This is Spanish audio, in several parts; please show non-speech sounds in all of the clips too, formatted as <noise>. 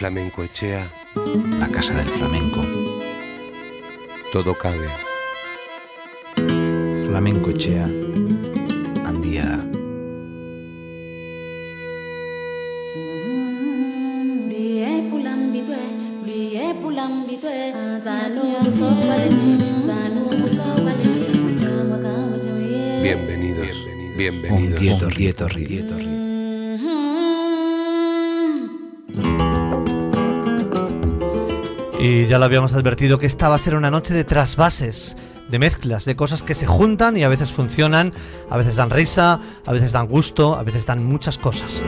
Flamenco Echea, la casa del flamenco. todo cabe. Flamenco Echea, handia da. Bienvenidos, bienvenidos. Rieto, rieto, Y ya lo habíamos advertido que esta va a ser una noche de trasvases, de mezclas, de cosas que se juntan y a veces funcionan, a veces dan risa, a veces dan gusto, a veces dan muchas cosas.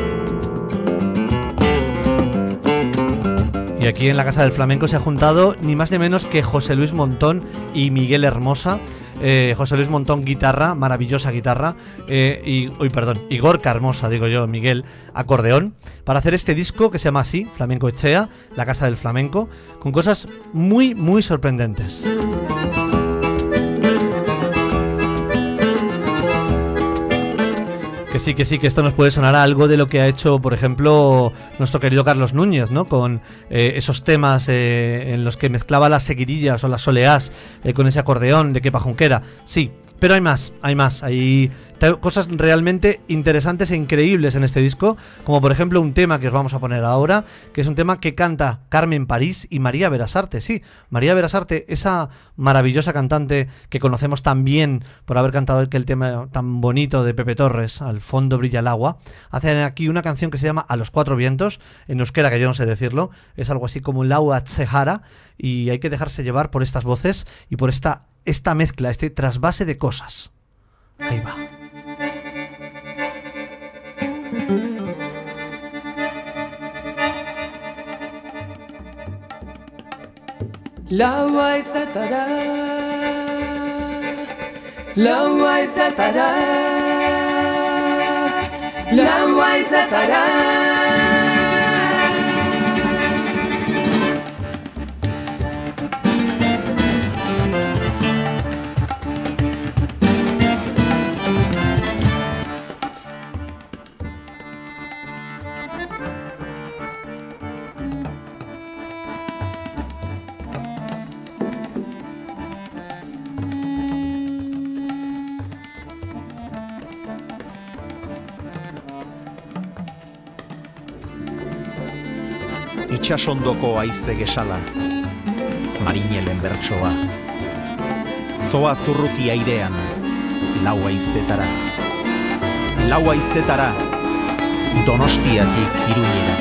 Y aquí en la Casa del Flamenco se ha juntado ni más ni menos que José Luis Montón y Miguel Hermosa. Eh, José Luis Montón, guitarra, maravillosa guitarra. eh, y, uy, perdón, Igor Hermosa, digo yo, Miguel, acordeón. Para hacer este disco que se llama así, Flamenco Echea, la Casa del Flamenco, con cosas muy, muy sorprendentes. Que sí, que sí, que esto nos puede sonar a algo de lo que ha hecho, por ejemplo, nuestro querido Carlos Núñez, ¿no? Con eh, esos temas eh, en los que mezclaba las seguirillas o las soleás eh, con ese acordeón de Kepa Junquera. Sí, pero hay más, hay más, hay cosas realmente interesantes e increíbles en este disco, como por ejemplo un tema que os vamos a poner ahora, que es un tema que canta Carmen París y María Berasarte. Sí, María Berasarte, esa maravillosa cantante que conocemos tan bien por haber cantado aquel tema tan bonito de Pepe Torres, Al fondo brilla el agua, hacen aquí una canción que se llama A los cuatro vientos, en euskera que yo no sé decirlo, es algo así como Laua Tsehara, y hay que dejarse llevar por estas voces y por esta, esta mezcla, este trasvase de cosas. Ahí va. Laua izatara Laua izatara Laua izatara Itxasondoko aize gesala, marinelen bertsoa. Zoa zurruti airean, lau aizetara. Lau aizetara, donostiatik iruñera.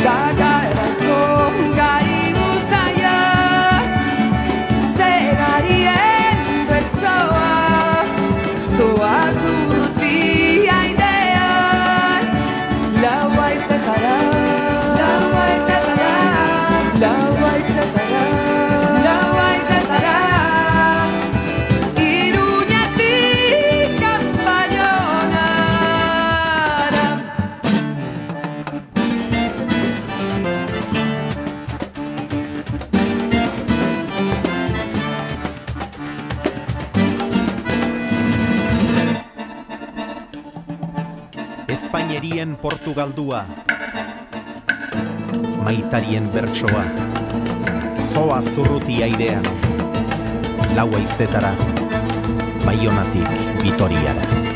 Zaka Espainierien Portugaldua. Maitarien bertsoa. Zoa zurruti airean, lau aizetara. Baionatik Vitoriara.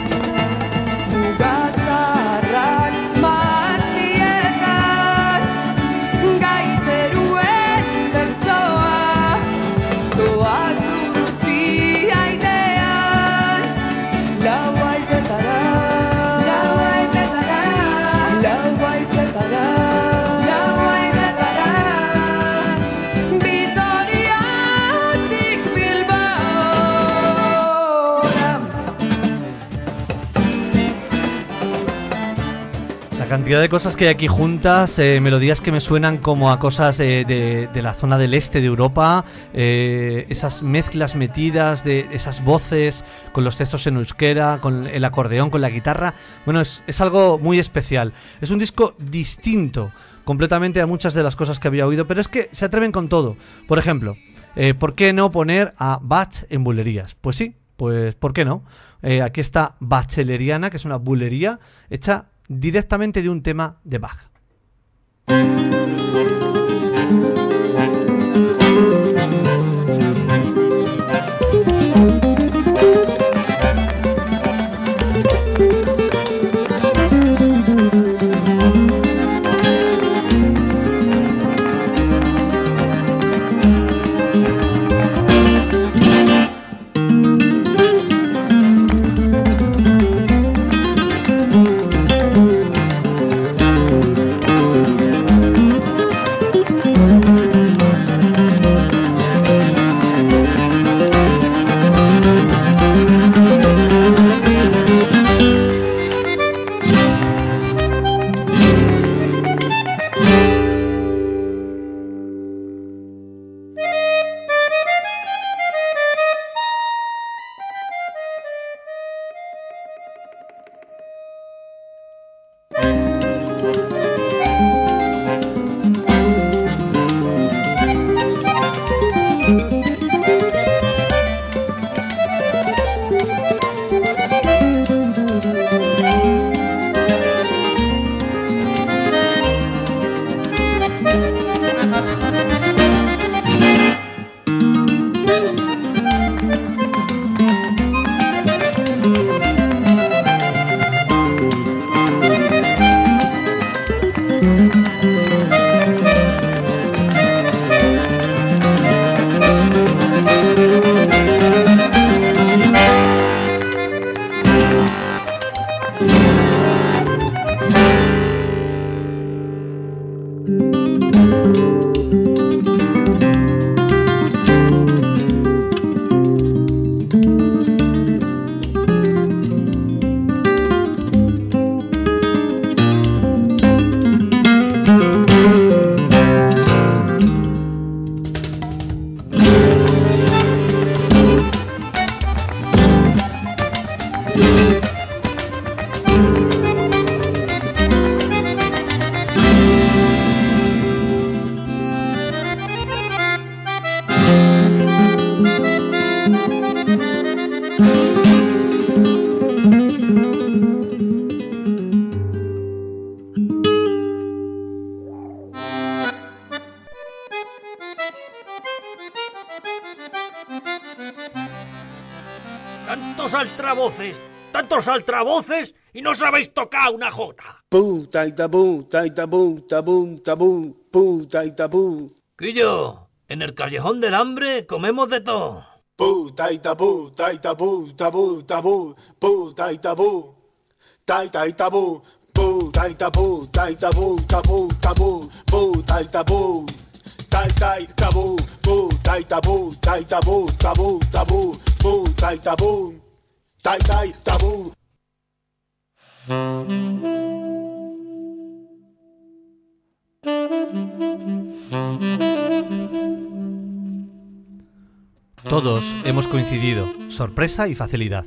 Cantidad de cosas que hay aquí juntas, eh, melodías que me suenan como a cosas de, la zona del este de Europa, eh, esas mezclas metidas de esas voces con los textos en euskera, con el acordeón, con la guitarra. Bueno, es, algo muy especial. Es un disco distinto completamente a muchas de las cosas que había oído, pero es que se atreven con todo. Por ejemplo, eh, ¿por qué no poner a Bach en bulerías? Pues sí, pues ¿por qué no? Aquí está Bacheleriana, que es una bulería hecha directamente de un tema de Bach. Altavoces y no sabéis tocar una jota. Puta y tabú, ta y tabú, tabú, tabú, puta y tabú. Quillo, en el callejón del hambre comemos de todo. Puta y tabú, ta y tabú, tabú, tabú, puta y tabú. Ta y ta y tabú, puta y tabú, ta y tabú, tabú, tabú, puta y tabú. Ta y ta y tabú, puta y tabú, ta y tabú, tabú, tabú, puta y tabú. Todos hemos coincidido, sorpresa y facilidad.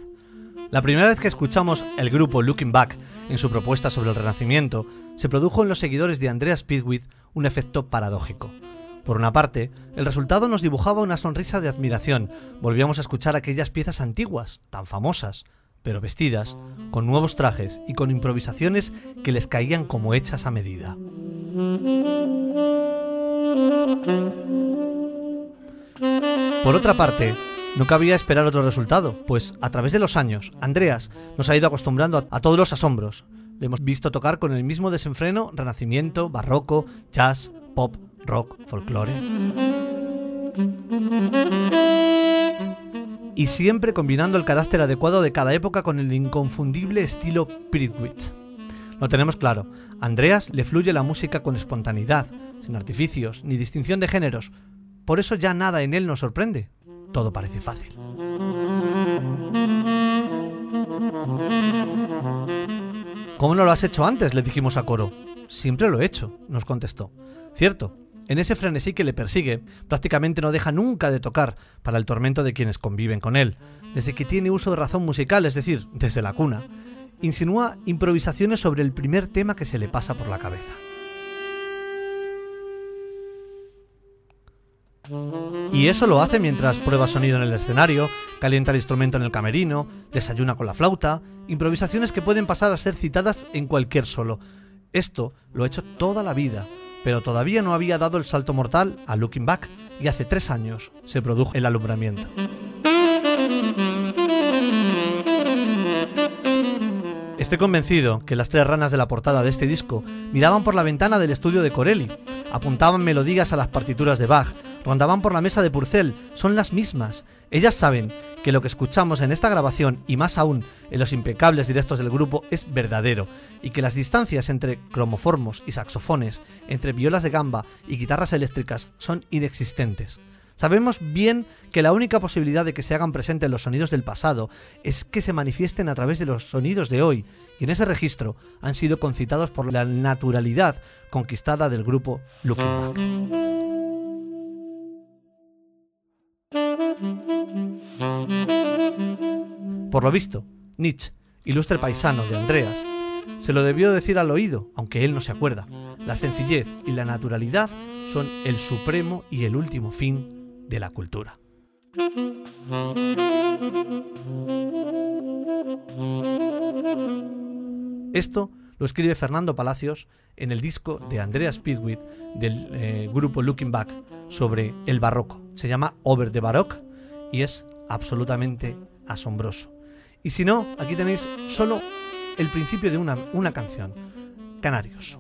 La primera vez que escuchamos el grupo Looking Back en su propuesta sobre el Renacimiento, se produjo en los seguidores de Andreas Pidwit un efecto paradójico. Por una parte, el resultado nos dibujaba una sonrisa de admiración, volvíamos a escuchar aquellas piezas antiguas, tan famosas, pero vestidas, con nuevos trajes y con improvisaciones que les caían como hechas a medida. Por otra parte, no cabía esperar otro resultado, pues a través de los años, Andreas nos ha ido acostumbrando a, todos los asombros. Le hemos visto tocar con el mismo desenfreno renacimiento, barroco, jazz, pop, rock, folclore. Y siempre combinando el carácter adecuado de cada época con el inconfundible estilo Pritwitz. Lo tenemos claro, a Andreas le fluye la música con espontaneidad, sin artificios ni distinción de géneros. Por eso ya nada en él nos sorprende. Todo parece fácil. ¿Cómo no lo has hecho antes? le dijimos a coro. Siempre lo he hecho, nos contestó. Cierto, en ese frenesí que le persigue, prácticamente no deja nunca de tocar para el tormento de quienes conviven con él, desde que tiene uso de razón musical, es decir, desde la cuna. Insinúa improvisaciones sobre el primer tema que se le pasa por la cabeza. Y eso lo hace mientras prueba sonido en el escenario, calienta el instrumento en el camerino, desayuna con la flauta, improvisaciones que pueden pasar a ser citadas en cualquier solo. Esto lo ha hecho toda la vida, pero todavía no había dado el salto mortal a Looking Back y hace tres años se produjo el alumbramiento. Estoy convencido que las tres ranas de la portada de este disco miraban por la ventana del estudio de Corelli, apuntaban melodías a las partituras de Bach, rondaban por la mesa de Purcell, son las mismas. Ellas saben que lo que escuchamos en esta grabación y más aún en los impecables directos del grupo es verdadero y que las distancias entre cromoformos y saxofones, entre violas de gamba y guitarras eléctricas son inexistentes. Sabemos bien que la única posibilidad de que se hagan presentes los sonidos del pasado es que se manifiesten a través de los sonidos de hoy, y en ese registro han sido concitados por la naturalidad conquistada del grupo Looking Back. Por lo visto, Nietzsche, ilustre paisano de Andreas, se lo debió decir al oído, aunque él no se acuerda. La sencillez y la naturalidad son el supremo y el último fin de la cultura. Esto lo escribe Fernando Palacios en el disco de Andreas Speedwith del eh, grupo Looking Back sobre el barroco. Se llama Over the Baroque y es absolutamente asombroso. Y si no, aquí tenéis solo el principio de una, una canción, Canarios.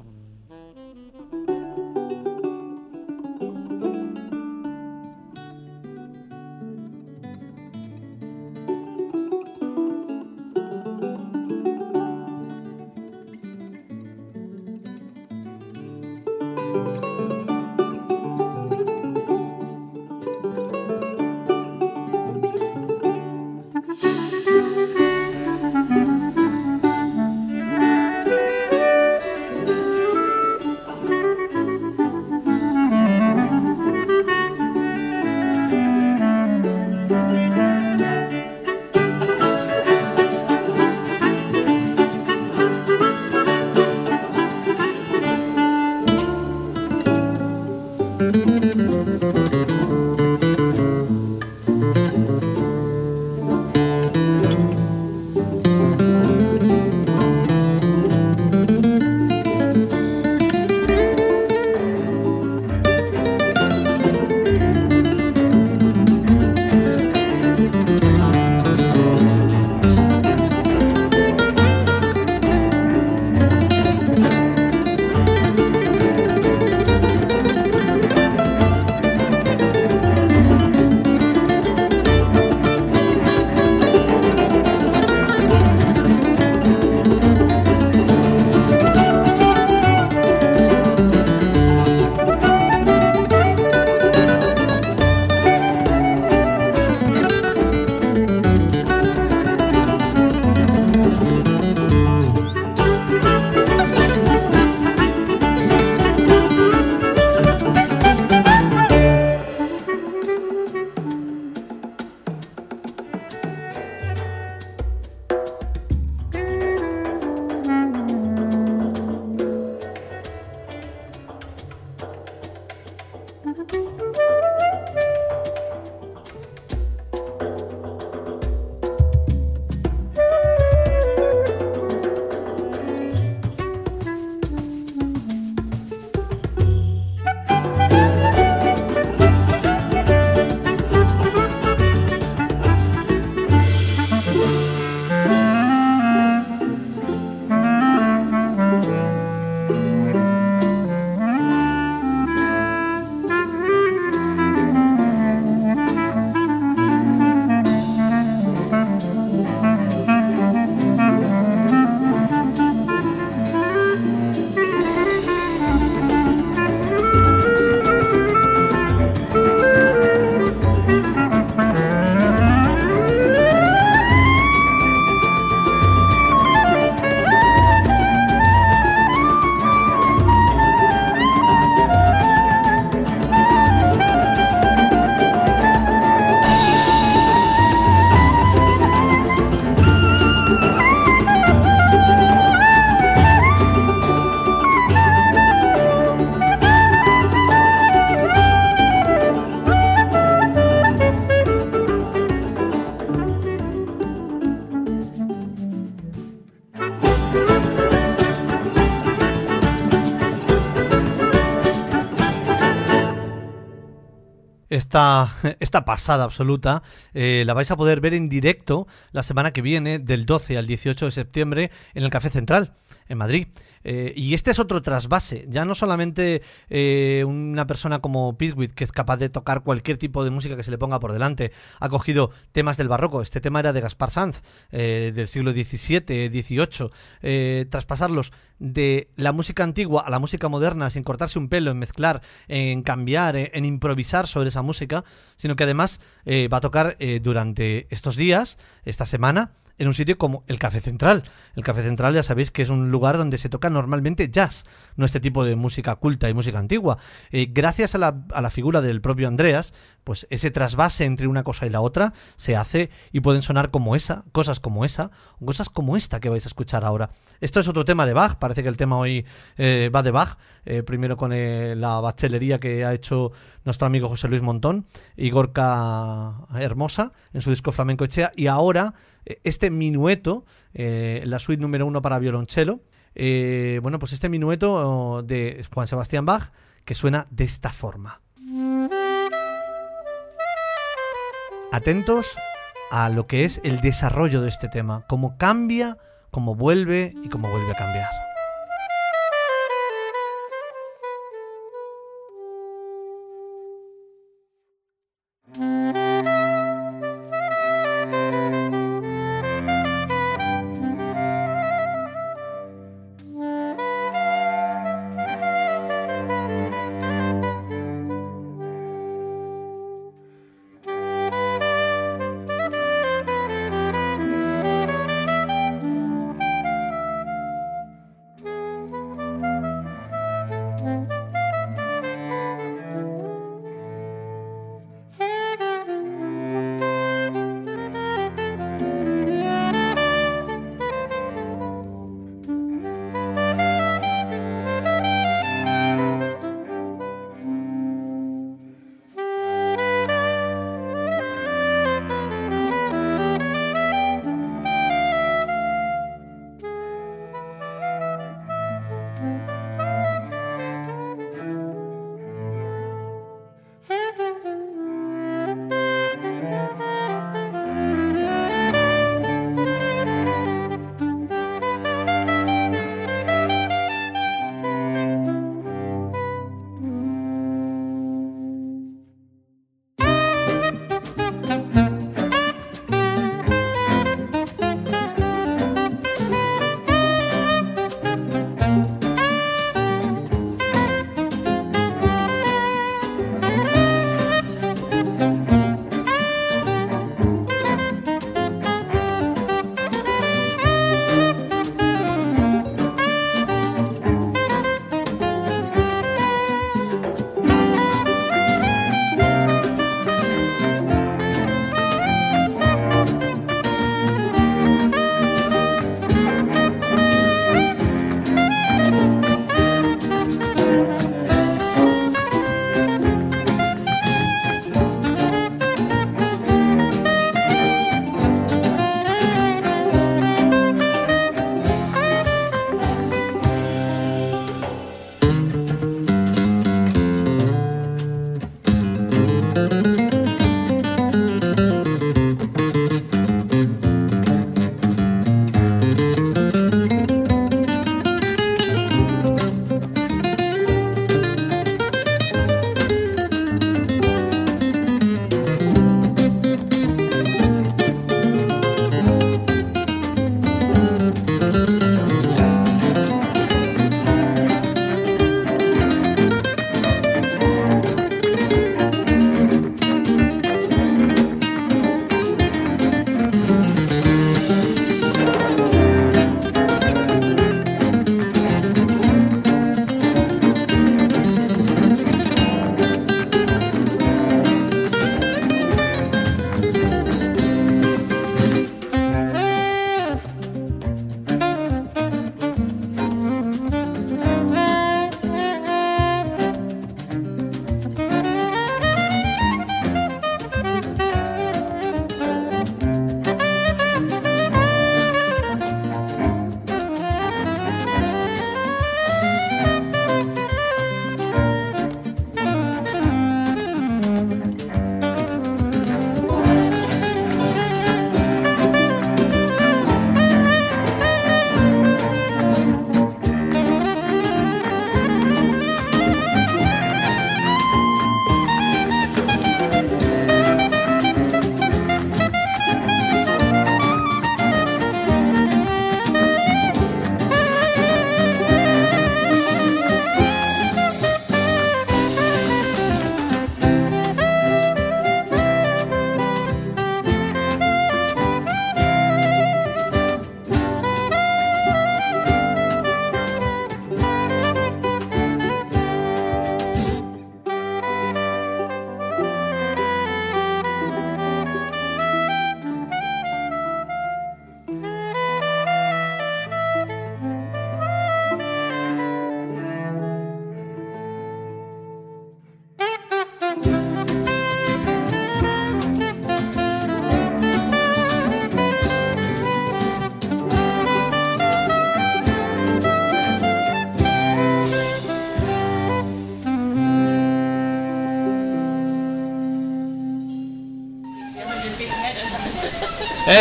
Esta, <laughs> esta pasada absoluta eh, la vais a poder ver en directo la semana que viene, del 12 al 18 de septiembre, en el Café Central, en Madrid. Eh, y este es otro trasvase, ya no solamente eh, una persona como Pitwit, que es capaz de tocar cualquier tipo de música que se le ponga por delante, ha cogido temas del barroco, este tema era de Gaspar Sanz, eh, del siglo XVII, XVIII, traspasarlos de la música antigua a la música moderna sin cortarse un pelo, en mezclar, en cambiar, en, improvisar sobre esa música, sino que además va a tocar durante estos días, esta semana, en un sitio como el Café Central. El Café Central ya sabéis que es un lugar donde se toca normalmente jazz, no este tipo de música culta y música antigua. Eh, gracias a la, a la figura del propio Andreas, pues ese trasvase entre una cosa y la otra se hace y pueden sonar como esa, cosas como esa, cosas como esta que vais a escuchar ahora. Esto es otro tema de Bach, parece que el tema hoy eh, va de Bach, eh, primero con la bachelería que ha hecho nuestro amigo José Luis Montón y Gorka Hermosa en su disco Flamenco Echea, y ahora este minueto, la suite número uno para violonchelo, eh, bueno, pues este minueto oh, de Juan Sebastián Bach que suena de esta forma. Atentos a lo que es el desarrollo de este tema, cómo cambia, cómo vuelve y cómo vuelve a cambiar.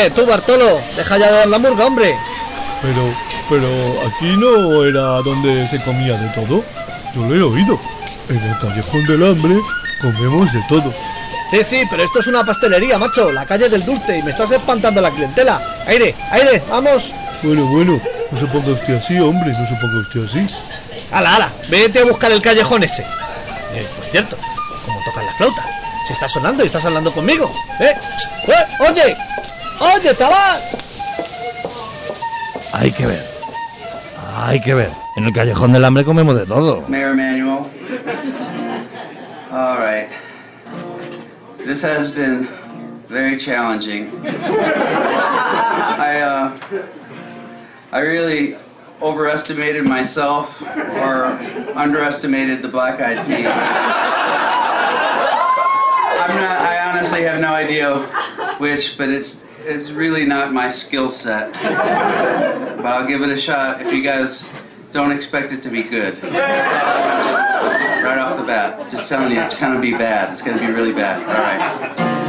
Eh, tú Bartolo, deja ya de dar la murga, hombre. Pero, pero aquí no era donde se comía de todo. Yo lo he oído. En el callejón del hambre comemos de todo. Sí, sí, pero esto es una pastelería, macho, la calle del dulce y me estás espantando la clientela. Aire, aire, vamos. Bueno, bueno, no se ponga usted así, hombre, no se ponga usted así. Ala, ala, vete a buscar el callejón ese. Eh, por cierto, como tocan la flauta, se está sonando y estás hablando conmigo. ¿Eh? ¡Eh! ¡Oye! ¡Oye, chaval! Hay que ver. Hay que ver. En el callejón del hambre comemos de todo. Mayor Manuel. All right. This has been very challenging. I uh, I really overestimated myself or underestimated the Black Eyed Peas. I'm not. I honestly have no idea which, but it's it's really not my skill set. But I'll give it a shot. If you guys don't expect it to be good, right off the bat, just telling you, it's gonna be bad. It's gonna be really bad. All right.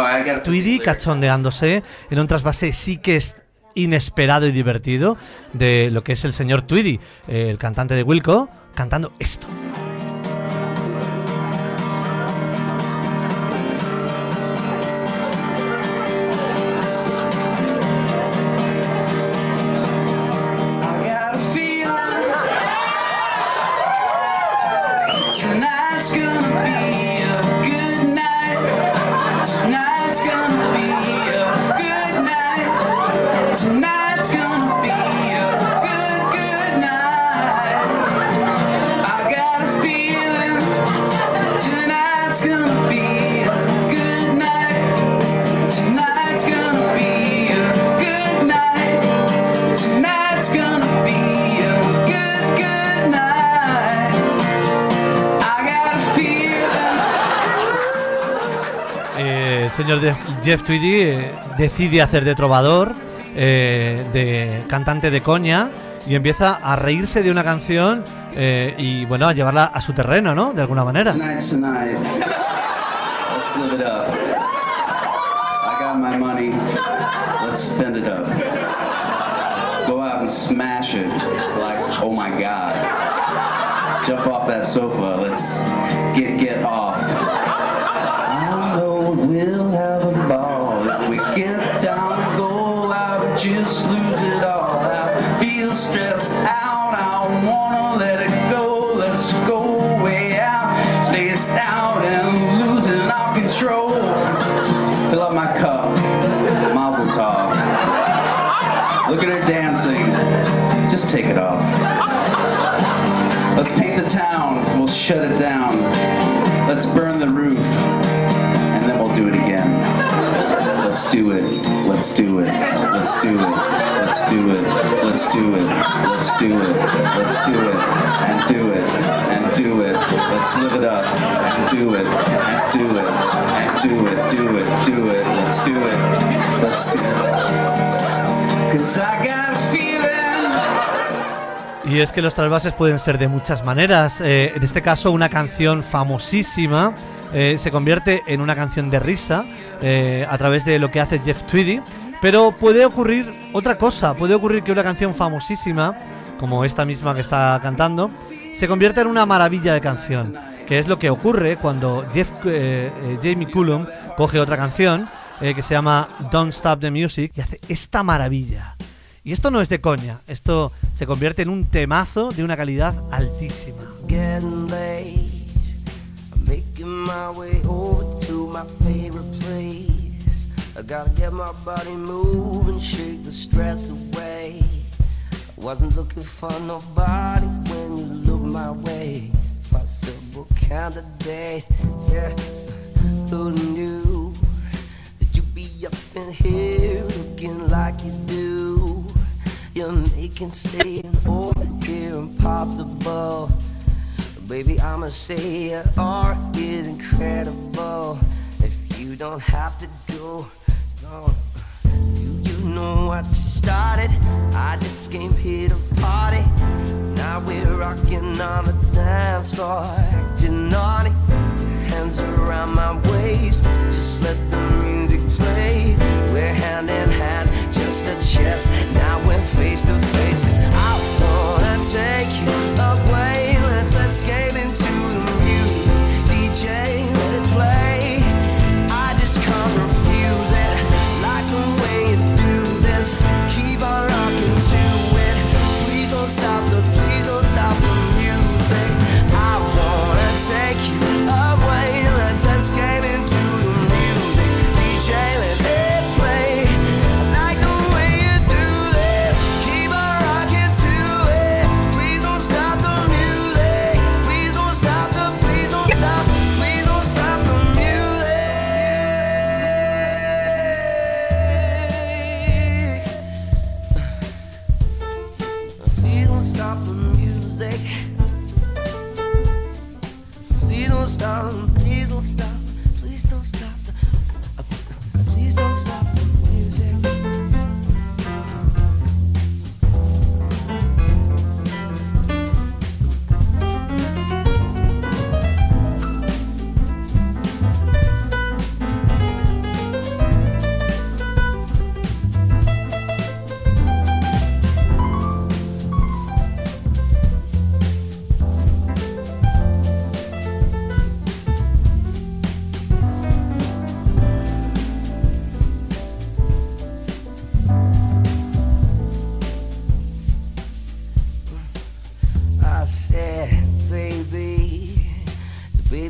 I got Tweedy cachondeándose en un trasvase sí que es inesperado y divertido de lo que es el señor Tweedy, el cantante de Wilco, cantando esto. Señor Jeff, Tweedy eh, decide hacer de trovador, eh, de cantante de coña, y empieza a reírse de una canción eh, y bueno, a llevarla a su terreno, ¿no? De alguna manera. Let's live it up. I got my money. Let's spend it up. Go out and smash it like, oh my god. Jump off that sofa. Let's get get off. Look at her dancing. Just take it off. Let's paint the town. We'll shut it down. Let's burn the roof. And then we'll do it again. Let's do it. Let's do it. Let's do it. Let's do it. Let's do it. Let's do it. Let's do it. And do it. And do it. Let's live it up. And do it. And do it. And do it. Do it. Do it. Let's do it. Let's do it. Y es que los trasvases pueden ser de muchas maneras. Eh, en este caso, una canción famosísima eh, se convierte en una canción de risa eh, a través de lo que hace Jeff Tweedy. Pero puede ocurrir otra cosa. Puede ocurrir que una canción famosísima, como esta misma que está cantando, se convierta en una maravilla de canción. Que es lo que ocurre cuando Jeff, Jamie Cullum coge otra canción eh, que se llama Don't Stop the Music y hace esta maravilla. Y esto no es de coña, esto se convierte en un temazo de una calidad altísima. I gotta get my body moving, shake the stress away. Wasn't looking for nobody when you looked my way. Possible candidate, yeah. Who knew up in here looking like you do? You're making staying over here impossible. Baby, I'ma say your art is incredible. If you don't have to go, no. Do you know what you started? I just came here to party. Now we're rocking on the dance floor, acting naughty. Hands around my waist, Now we're face to face, cause I wanna take you.